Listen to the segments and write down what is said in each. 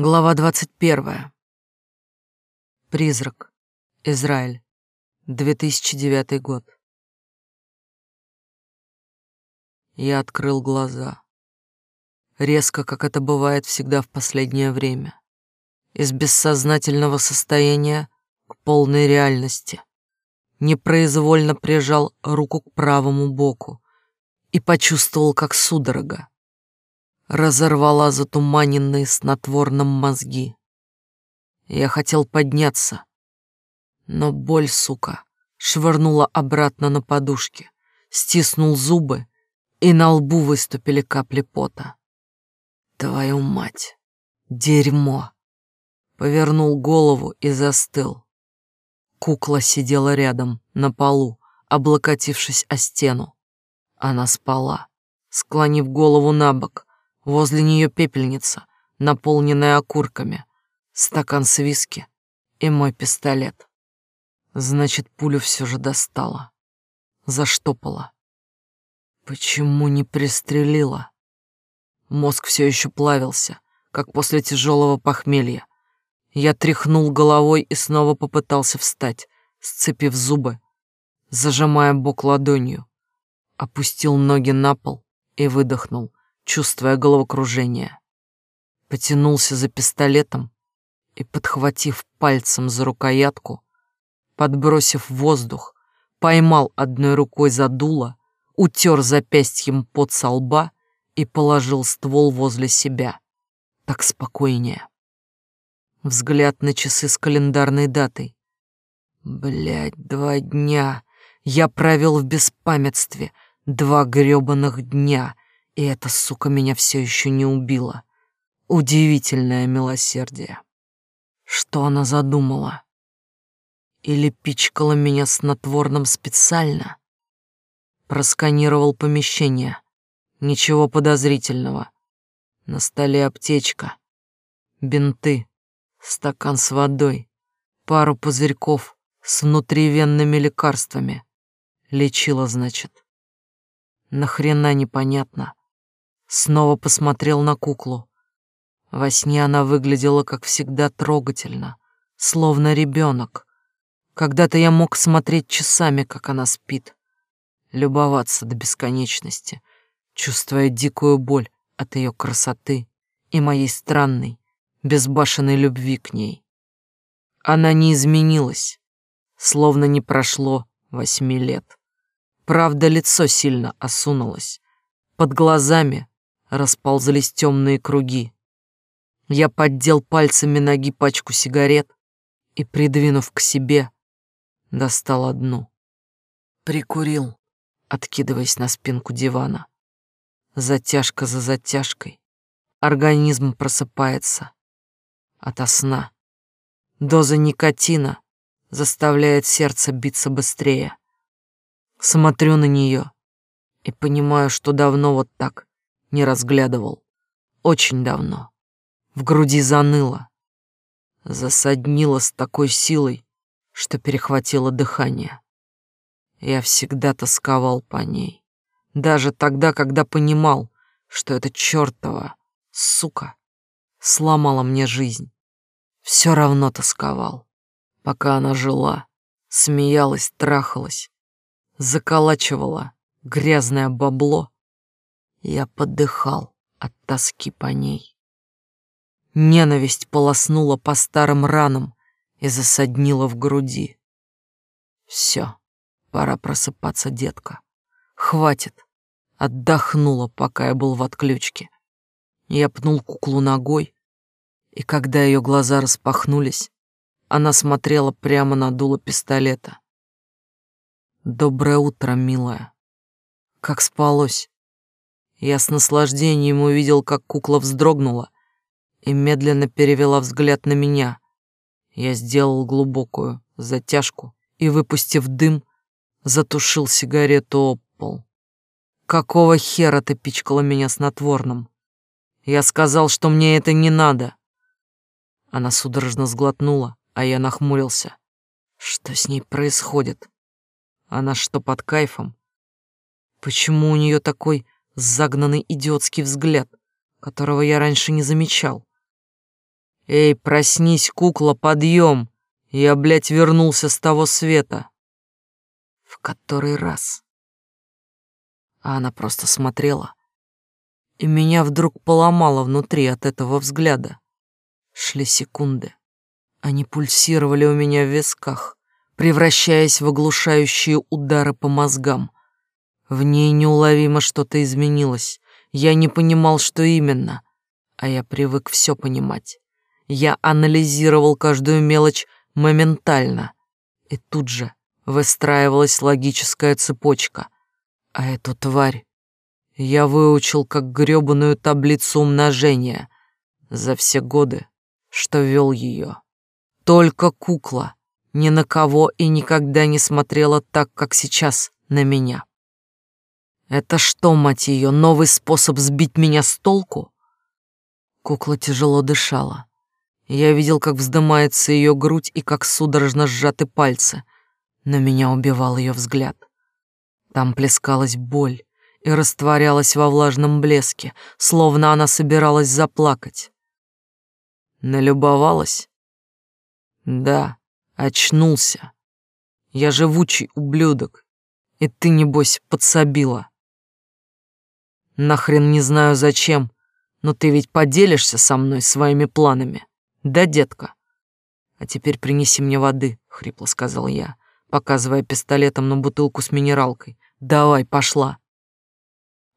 Глава двадцать первая. Призрак. Израиль. 2009 год. Я открыл глаза. Резко, как это бывает всегда в последнее время. Из бессознательного состояния к полной реальности. Непроизвольно прижал руку к правому боку и почувствовал, как судорога разорвала затуманенные снотворным мозги. Я хотел подняться, но боль, сука, швырнула обратно на подушки, стиснул зубы, и на лбу выступили капли пота. Твою мать! Дерьмо! Повернул голову и застыл. Кукла сидела рядом, на полу, облокотившись о стену. Она спала, склонив голову на бок, Возле нее пепельница, наполненная окурками, стакан с виски и мой пистолет. Значит, пулю все же достала. Заштопала. Почему не пристрелила? Мозг все еще плавился, как после тяжелого похмелья. Я тряхнул головой и снова попытался встать, сцепив зубы, зажимая бок ладонью. Опустил ноги на пол и выдохнул, чувствуя головокружение. Потянулся за пистолетом и, подхватив пальцем за рукоятку, подбросив воздух, поймал одной рукой за дуло, утер запястьем под со лба и положил ствол возле себя. Так спокойнее. Взгляд на часы с календарной датой. Блядь, два дня. Я провел в беспамятстве. Два грёбаных дня. И эта сука меня все еще не убила. Удивительное милосердие. Что она задумала? Или пичкала меня снотворным специально? Просканировал помещение. Ничего подозрительного. На столе аптечка. Бинты. Стакан с водой. Пару пузырьков с внутривенными лекарствами. Лечила, значит. Нахрена непонятно. Снова посмотрел на куклу. Во сне она выглядела, как всегда, трогательно, словно ребенок. Когда-то я мог смотреть часами, как она спит, любоваться до бесконечности, чувствуя дикую боль от ее красоты и моей странной, безбашенной любви к ней. Она не изменилась, словно не прошло восьми лет. Правда, лицо сильно осунулось. Под глазами расползались темные круги. Я поддел пальцами ноги пачку сигарет и, придвинув к себе, достал одну. Прикурил, откидываясь на спинку дивана. Затяжка за затяжкой. Организм просыпается. Ото сна. Доза никотина заставляет сердце биться быстрее. Смотрю на нее и понимаю, что давно вот так не разглядывал. Очень давно. В груди заныло. Засаднило с такой силой, что перехватило дыхание. Я всегда тосковал по ней. Даже тогда, когда понимал, что эта чертова сука сломала мне жизнь. Все равно тосковал. Пока она жила, смеялась, трахалась, заколачивала грязное бабло я подыхал от тоски по ней. Ненависть полоснула по старым ранам и засаднила в груди. Все, пора просыпаться, детка. Хватит. Отдохнула, пока я был в отключке. Я пнул куклу ногой, и когда ее глаза распахнулись, она смотрела прямо на дуло пистолета. «Доброе утро, милая. Как спалось?» Я с наслаждением увидел, как кукла вздрогнула и медленно перевела взгляд на меня. Я сделал глубокую затяжку и, выпустив дым, затушил сигарету об пол. «Какого хера ты пичкала меня снотворным? Я сказал, что мне это не надо». Она судорожно сглотнула, а я нахмурился. Что с ней происходит? Она что, под кайфом? Почему у нее такой загнанный идиотский взгляд, которого я раньше не замечал. Эй, проснись, кукла, подъем! Я, блядь, вернулся с того света. В который раз? А она просто смотрела. И меня вдруг поломало внутри от этого взгляда. Шли секунды. Они пульсировали у меня в висках, превращаясь в оглушающие удары по мозгам. В ней неуловимо что-то изменилось. Я не понимал, что именно, а я привык все понимать. Я анализировал каждую мелочь моментально, и тут же выстраивалась логическая цепочка. А эту тварь я выучил как грёбаную таблицу умножения за все годы, что вел ее. Только кукла ни на кого и никогда не смотрела так, как сейчас на меня. Это что, мать ее, новый способ сбить меня с толку? Кукла тяжело дышала. Я видел, как вздымается ее грудь и как судорожно сжаты пальцы, но меня убивал ее взгляд. Там плескалась боль и растворялась во влажном блеске, словно она собиралась заплакать. Налюбовалась? Да, очнулся. Я живучий ублюдок, и ты, небось, подсобила. Нахрен не знаю зачем, но ты ведь поделишься со мной своими планами, да, детка? А теперь принеси мне воды, хрипло сказал я, показывая пистолетом на бутылку с минералкой. Давай, пошла.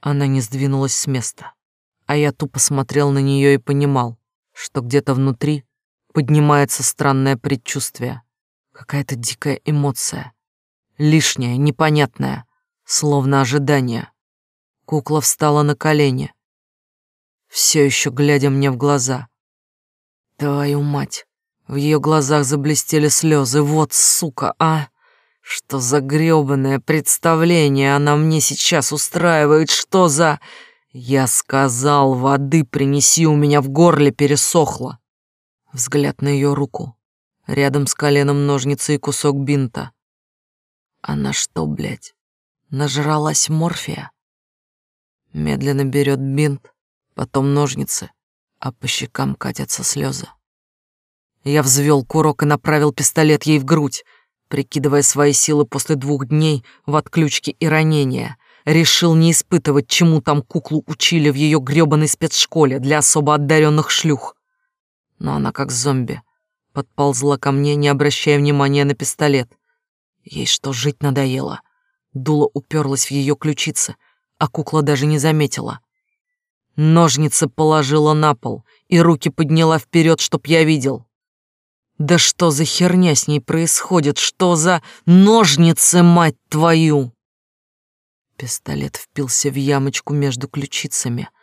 Она не сдвинулась с места, а я тупо смотрел на нее и понимал, что где-то внутри поднимается странное предчувствие, какая-то дикая эмоция, лишняя, непонятная, словно ожидание. Кукла встала на колени, все еще глядя мне в глаза. Твою мать, в ее глазах заблестели слезы. Вот сука, а! Что за грёбаное представление она мне сейчас устраивает? Что за... Я сказал, воды принеси, у меня в горле пересохло. Взгляд на ее руку. Рядом с коленом ножницы и кусок бинта. Она что, блядь, нажралась морфия? Медленно берет бинт, потом ножницы, а по щекам катятся слезы. Я взвел курок и направил пистолет ей в грудь, прикидывая свои силы после двух дней в отключке и ранения. Решил не испытывать, чему там куклу учили в ее грёбаной спецшколе для особо одаренных шлюх но она как зомби. Подползла ко мне, не обращая внимания на пистолет. Ей что, жить надоело? Дуло уперлась в ее ключицы, а кукла даже не заметила. Ножницы положила на пол и руки подняла вперед, чтоб я видел. Да что за херня с ней происходит? Что за ножницы, мать твою? Пистолет впился в ямочку между ключицами —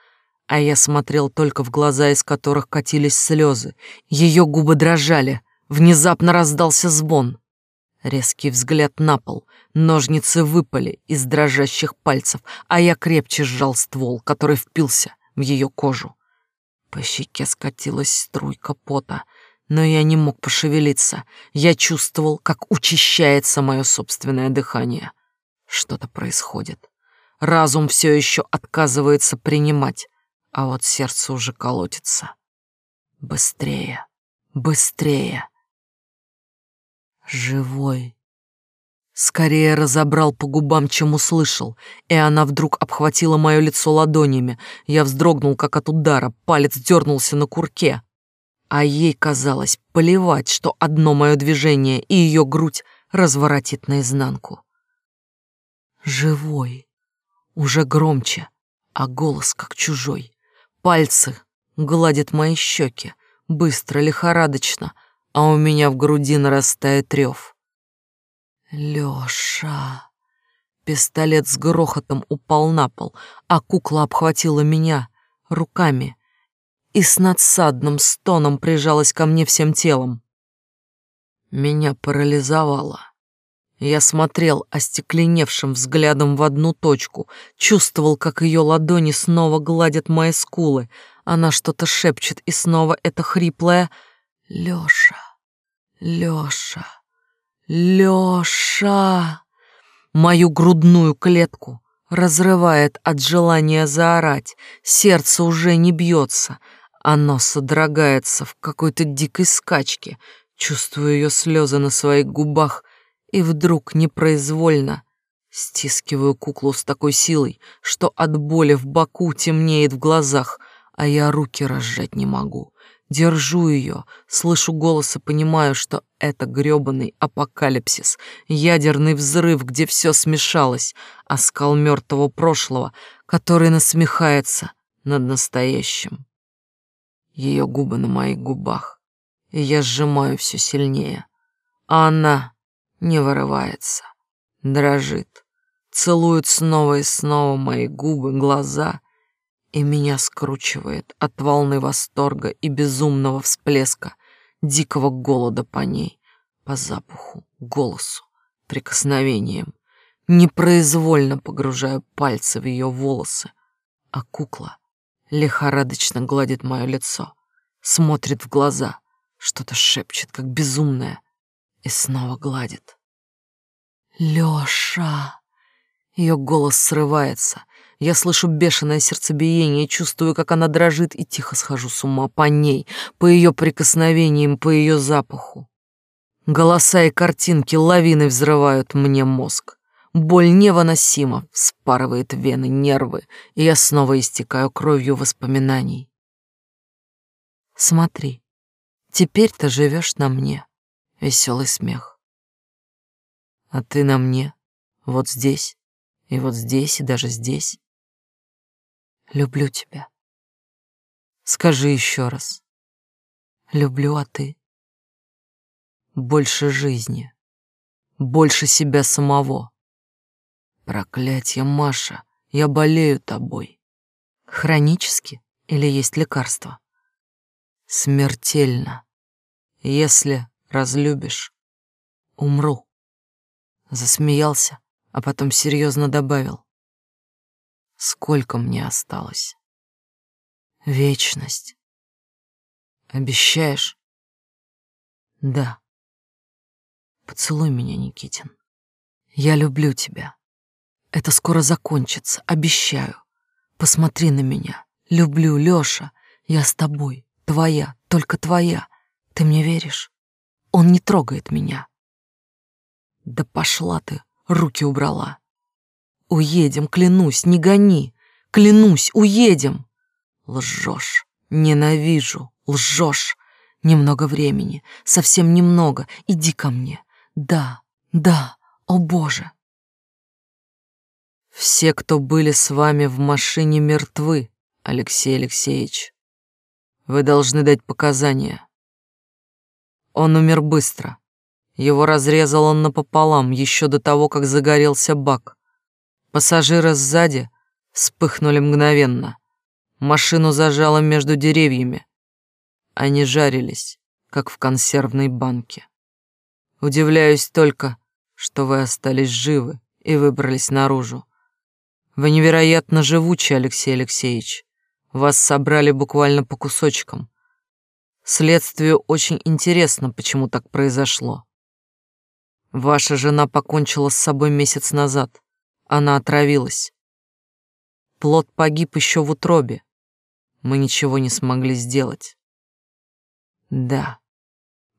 а я смотрел только в глаза, из которых катились слезы. Ее губы дрожали. Внезапно раздался звон. Резкий взгляд на пол. Ножницы выпали из дрожащих пальцев, а я крепче сжал ствол, который впился в ее кожу. По щеке скатилась струйка пота, но я не мог пошевелиться. Я чувствовал, как учащается мое собственное дыхание. Что-то происходит. Разум все еще отказывается принимать а вот сердце уже колотится. Быстрее, быстрее. Живой. Скорее разобрал по губам, чем услышал, и она вдруг обхватила мое лицо ладонями. Я вздрогнул, как от удара, палец дернулся на курке. А ей казалось плевать, что одно мое движение и ее грудь разворотит наизнанку. Живой. Уже громче, а голос как чужой. Пальцы гладят мои щеки, быстро, лихорадочно, а у меня в груди нарастает рев. Лёша. Пистолет с грохотом упал на пол, а кукла обхватила меня руками и с надсадным стоном прижалась ко мне всем телом. Меня парализовало. Я смотрел остекленевшим взглядом в одну точку, чувствовал, как ее ладони снова гладят мои скулы. Она что-то шепчет, и снова это хриплое «Лёша, Лёша, Лёша». Мою грудную клетку разрывает от желания заорать, сердце уже не бьется, Оно содрогается в какой-то дикой скачке, чувствую ее слезы на своих губах, и вдруг непроизвольно стискиваю куклу с такой силой, что от боли в боку темнеет в глазах, а я руки разжать не могу. Держу ее, слышу голос и понимаю, что это грёбаный апокалипсис, ядерный взрыв, где все смешалось, оскал мертвого прошлого, который насмехается над настоящим. Ее губы на моих губах, и я сжимаю все сильнее, а она не вырывается, дрожит, целует снова и снова мои губы, глаза — и меня скручивает от волны восторга и безумного всплеска, дикого голода по ней, по запаху, голосу, прикосновениям. Непроизвольно погружаю пальцы в ее волосы, а кукла лихорадочно гладит мое лицо, смотрит в глаза, что-то шепчет, как безумная, и снова гладит. «Лёша!» Ее голос срывается, я слышу бешеное сердцебиение, чувствую, как она дрожит, и тихо схожу с ума по ней, по ее прикосновениям, по ее запаху. Голоса и картинки лавиной взрывают мне мозг. Боль невыносима, спарывает вены, нервы, и я снова истекаю кровью воспоминаний. Смотри, теперь ты живешь на мне. Веселый смех. А ты на мне, вот здесь, и вот здесь, и даже здесь. Люблю тебя. Скажи еще раз. Люблю, а ты? Больше жизни, больше себя самого. Проклятье, Маша, я болею тобой. Хронически или есть лекарство? Смертельно. Если разлюбишь, умру. Засмеялся, а потом серьезно добавил. Сколько мне осталось? Вечность. Обещаешь? Да. Поцелуй меня, Никитин. Я люблю тебя. Это скоро закончится, обещаю. Посмотри на меня. Люблю, Лёша. Я с тобой. Твоя, только твоя. Ты мне веришь? Он не трогает меня. Да пошла ты, руки убрала. Уедем, клянусь, не гони. Клянусь, уедем. Лжешь. Ненавижу. Лжешь. Немного времени. Совсем немного. Иди ко мне. Да, да, о боже. Все, кто были с вами в машине, мертвы, Алексей Алексеевич. Вы должны дать показания. Он умер быстро. Его разрезал он напополам еще до того, как загорелся бак. Пассажиры сзади вспыхнули мгновенно. Машину зажало между деревьями. Они жарились, как в консервной банке. Удивляюсь только, что вы остались живы и выбрались наружу. Вы невероятно живучи, Алексей Алексеевич. Вас собрали буквально по кусочкам. Следствию очень интересно, почему так произошло. Ваша жена покончила с собой месяц назад. Она отравилась. Плод погиб еще в утробе. Мы ничего не смогли сделать. Да,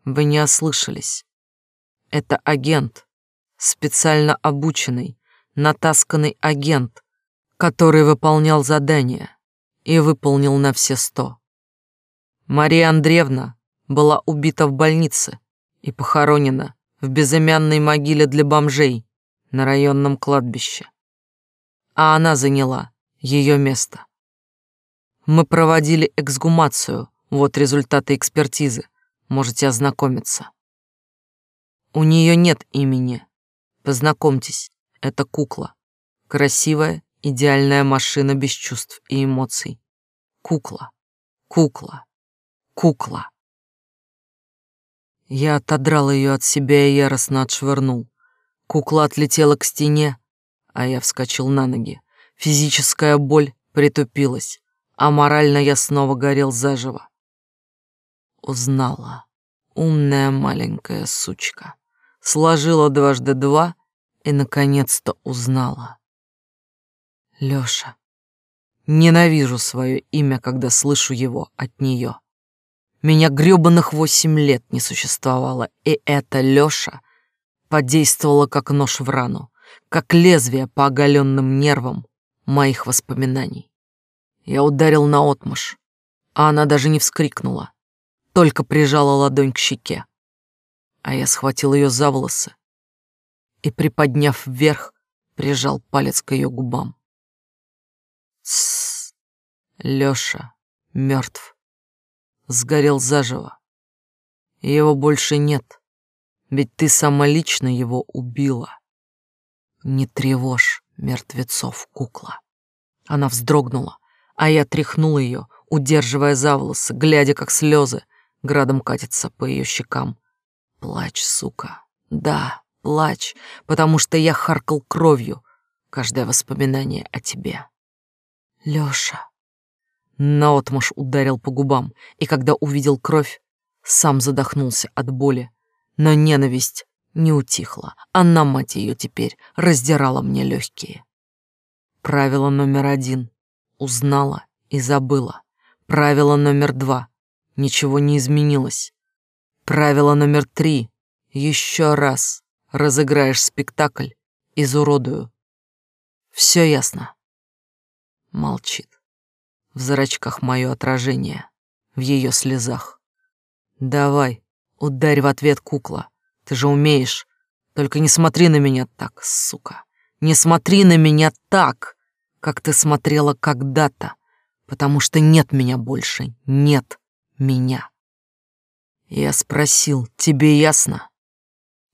вы не ослышались. Это агент, специально обученный, натасканный агент, который выполнял задание и выполнил на все сто. Мария Андреевна была убита в больнице и похоронена в безымянной могиле для бомжей, на районном кладбище. А она заняла ее место. Мы проводили эксгумацию, вот результаты экспертизы, можете ознакомиться. У нее нет имени. Познакомьтесь, это кукла. Красивая, идеальная машина без чувств и эмоций. Кукла, кукла, кукла. Я отодрал ее от себя и яростно отшвырнул. Кукла отлетела к стене, а я вскочил на ноги. Физическая боль притупилась, а морально я снова горел заживо. Узнала. Умная маленькая сучка. Сложила дважды два и, наконец-то, узнала. Лёша, Ненавижу свое имя, когда слышу его от нее. Меня грёбаных восемь лет не существовало, и эта Лёша подействовала как нож в рану, как лезвие по оголенным нервам моих воспоминаний. Я ударил на отмаш, а она даже не вскрикнула, только прижала ладонь к щеке. А я схватил ее за волосы и, приподняв вверх, прижал палец к ее губам. Тссс, Лёша мертв, сгорел заживо. Его больше нет, ведь ты сама лично его убила. Не тревожь мертвецов, кукла. Она вздрогнула, а я тряхнул ее, удерживая за волосы, глядя, как слезы градом катятся по ее щекам. Плачь, сука. Да, плачь, потому что я харкал кровью каждое воспоминание о тебе. Лёша. Наотмашь ударил по губам, и когда увидел кровь, сам задохнулся от боли. Но ненависть не утихла. Она, мать ее, теперь раздирала мне легкие. Правило номер один. Узнала и забыла. Правило номер два. Ничего не изменилось. Правило номер три. Еще раз разыграешь спектакль, изуродую. Все ясно. Молчит. В зрачках мое отражение, в ее слезах. Давай, ударь в ответ, кукла. Ты же умеешь. Только не смотри на меня так, сука. Не смотри на меня так, как ты смотрела когда-то, потому что нет меня больше, нет меня. Я спросил, тебе ясно?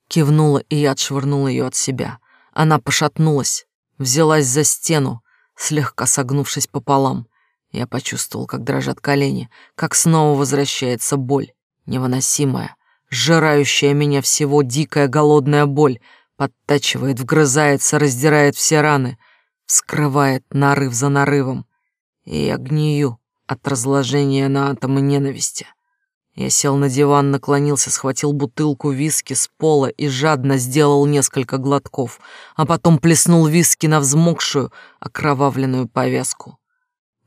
Кивнула, и я отшвырнула ее от себя. Она пошатнулась, взялась за стену, слегка согнувшись пополам. Я почувствовал, как дрожат колени, как снова возвращается боль, невыносимая, Сжирающая меня всего дикая голодная боль подтачивает, вгрызается, раздирает все раны, скрывает нарыв за нарывом. И я гнию от разложения на атомы ненависти. Я сел на диван, наклонился, схватил бутылку виски с пола и жадно сделал несколько глотков, а потом плеснул виски на взмокшую, окровавленную повязку.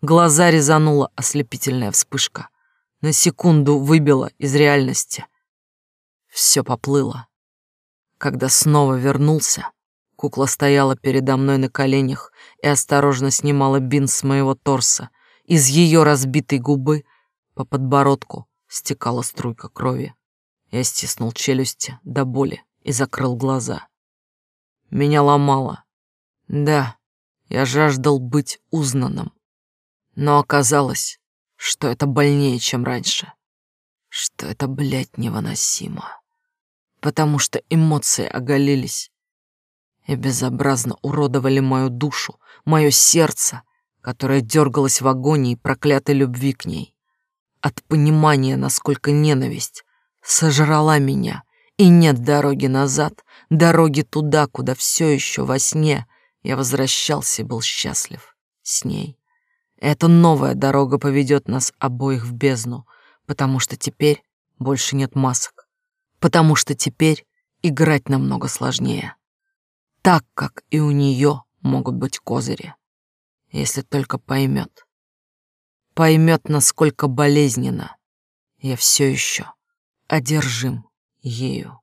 Глаза резанула ослепительная вспышка. На секунду выбила из реальности. Все поплыло. Когда снова вернулся, кукла стояла передо мной на коленях и осторожно снимала бинт с моего торса. Из ее разбитой губы по подбородку стекала струйка крови. Я стиснул челюсти до боли и закрыл глаза. Меня ломало. Да, я жаждал быть узнанным. Но оказалось, что это больнее, чем раньше. Что это, блядь, невыносимо потому что эмоции оголились и безобразно уродовали мою душу, мое сердце, которое дергалось в агонии проклятой любви к ней. От понимания, насколько ненависть сожрала меня, и нет дороги назад, дороги туда, куда все еще во сне я возвращался и был счастлив с ней. Эта новая дорога поведет нас обоих в бездну, потому что теперь больше нет масок потому что теперь играть намного сложнее. Так, как и у нее могут быть козыри, если только поймет. Поймет, насколько болезненно я все еще одержим ею.